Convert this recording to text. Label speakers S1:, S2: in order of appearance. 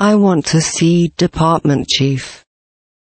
S1: I want to see department chief.